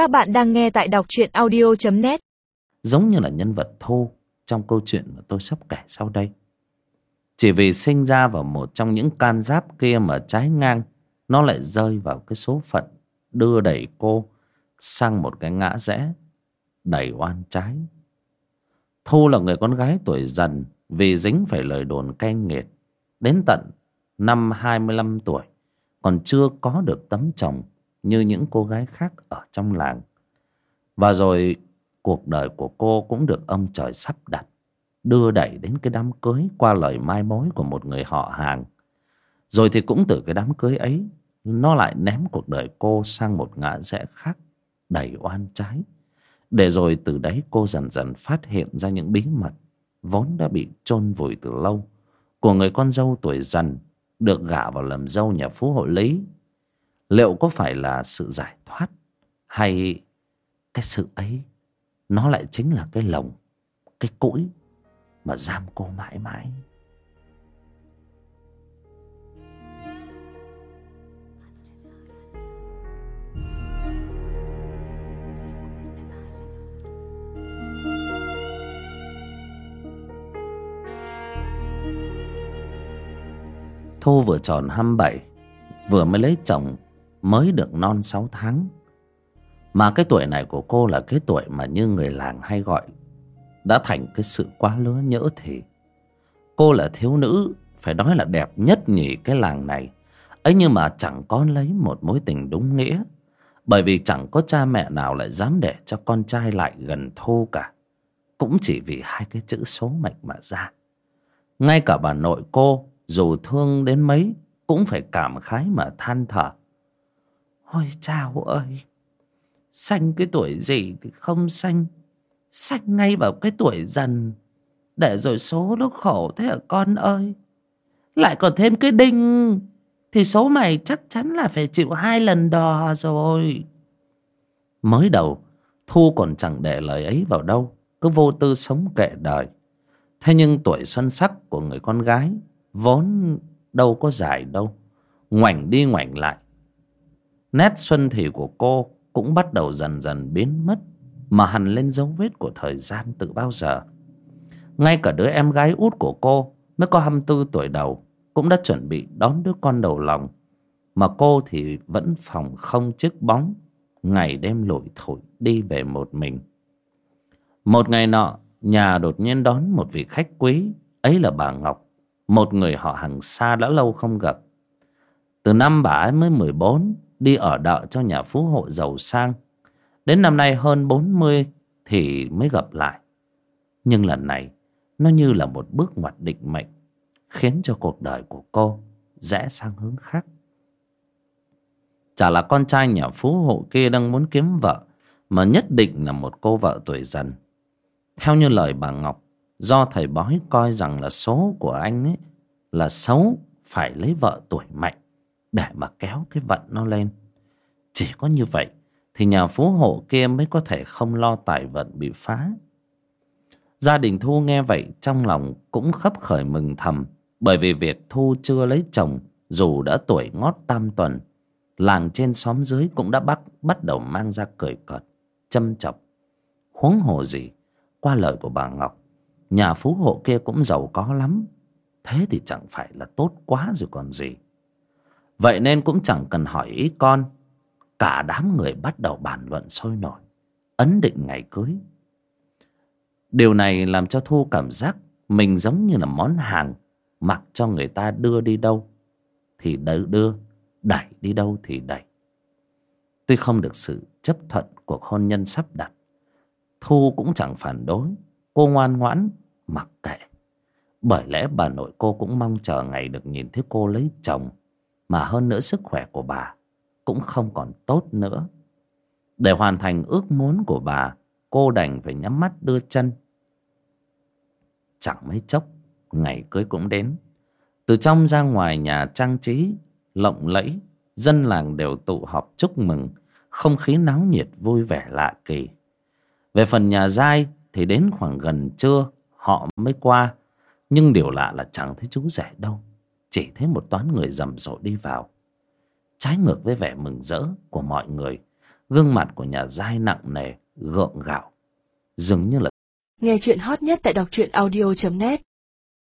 Các bạn đang nghe tại đọc truyện audio.net Giống như là nhân vật thô Trong câu chuyện mà tôi sắp kể sau đây. Chỉ vì sinh ra vào một trong những can giáp kia mà trái ngang, Nó lại rơi vào cái số phận Đưa đẩy cô sang một cái ngã rẽ Đầy oan trái. Thu là người con gái tuổi dần, Vì dính phải lời đồn cay nghiệt, Đến tận năm 25 tuổi, Còn chưa có được tấm chồng. Như những cô gái khác ở trong làng. Và rồi cuộc đời của cô cũng được ông trời sắp đặt, Đưa đẩy đến cái đám cưới Qua lời mai mối của một người họ hàng. Rồi thì cũng từ cái đám cưới ấy, Nó lại ném cuộc đời cô sang một ngã rẽ khác, Đầy oan trái. Để rồi từ đấy cô dần dần phát hiện ra những bí mật Vốn đã bị chôn vùi từ lâu Của người con dâu tuổi dần, Được gả vào làm dâu nhà phú hộ lý. Liệu có phải là sự giải thoát Hay cái sự ấy, Nó lại chính là cái lồng, Cái cỗi Mà giam cô mãi mãi? Thu vừa tròn 27 Vừa mới lấy chồng Mới được non 6 tháng. Mà cái tuổi này của cô là cái tuổi mà như người làng hay gọi, Đã thành cái sự quá lứa nhỡ thì. Cô là thiếu nữ, Phải nói là đẹp nhất nhỉ cái làng này. Ấy nhưng mà chẳng có lấy một mối tình đúng nghĩa, Bởi vì chẳng có cha mẹ nào lại dám để cho con trai lại gần Thu cả. Cũng chỉ vì hai cái chữ số mệnh mà ra. Ngay cả bà nội cô, dù thương đến mấy, cũng phải cảm khái mà than thở ôi, chào ơi. Sanh cái tuổi gì thì không sanh. Sanh ngay vào cái tuổi dần. Để rồi số nó khổ thế hả con ơi? Lại còn thêm cái đinh. Thì số mày chắc chắn là phải chịu hai lần đò rồi. Mới đầu, thu còn chẳng để lời ấy vào đâu. Cứ vô tư sống kệ đời. Thế nhưng tuổi xuân sắc của người con gái vốn đâu có dài đâu. Ngoảnh đi ngoảnh lại nét xuân thị của cô cũng bắt đầu dần dần biến mất, mà hằn lên dấu vết của thời gian từ bao giờ. Ngay cả đứa em gái út của cô mới có 24 tuổi đầu cũng đã chuẩn bị đón đứa con đầu lòng, mà cô thì vẫn phòng không chiếc bóng, ngày đêm lội thổi đi về một mình. Một ngày nọ, nhà đột nhiên đón một vị khách quý, ấy là bà ngọc, một người họ hàng xa đã lâu không gặp. Từ năm bà ấy mới mười bốn đi ở đợ cho nhà phú hộ giàu sang. Đến năm nay hơn bốn mươi thì mới gặp lại. Nhưng lần này, nó như là một bước ngoặt định mệnh, khiến cho cuộc đời của cô rẽ sang hướng khác. Chả là con trai nhà phú hộ kia đang muốn kiếm vợ, mà nhất định là một cô vợ tuổi dần. Theo như lời bà ngọc, do thầy bói coi rằng là số của anh ấy là xấu phải lấy vợ tuổi mạnh để mà kéo cái vận nó lên. Chỉ có như vậy thì nhà phú hộ kia mới có thể không lo tài vận bị phá. Gia đình thu nghe vậy trong lòng cũng khấp khởi mừng thầm, bởi vì việc thu chưa lấy chồng, dù đã tuổi ngót tam tuần, làng trên xóm dưới cũng đã bắt bắt đầu mang ra cười cợt, châm chọc. Huống hồ gì, qua lời của bà ngọc, nhà phú hộ kia cũng giàu có lắm. Thế thì chẳng phải là tốt quá rồi còn gì vậy nên cũng chẳng cần hỏi ý con. Cả đám người bắt đầu bàn luận sôi nổi ấn định ngày cưới. Điều này làm cho thu cảm giác mình giống như là món hàng mặc cho người ta đưa đi đâu thì đưa, đưa đẩy đi đâu thì đẩy. Tuy không được sự chấp thuận cuộc hôn nhân sắp đặt thu cũng chẳng phản đối cô ngoan ngoãn mặc kệ. Bởi lẽ bà nội cô cũng mong chờ ngày được nhìn thấy cô lấy chồng mà hơn nữa sức khỏe của bà cũng không còn tốt nữa. Để hoàn thành ước muốn của bà, cô đành phải nhắm mắt đưa chân. Chẳng mấy chốc, ngày cưới cũng đến. Từ trong ra ngoài nhà trang trí, lộng lẫy, dân làng đều tụ họp chúc mừng, không khí náo nhiệt vui vẻ lạ kỳ. Về phần nhà giai thì đến khoảng gần trưa, họ mới qua. Nhưng điều lạ là chẳng thấy chú rể đâu chỉ thấy một toán người rầm rộ đi vào. Trái ngược với vẻ mừng rỡ của mọi người, gương mặt của nhà giai nặng nề, gượng gạo. Dường như là Nghe chuyện hot nhất tại đọc truyện audio.net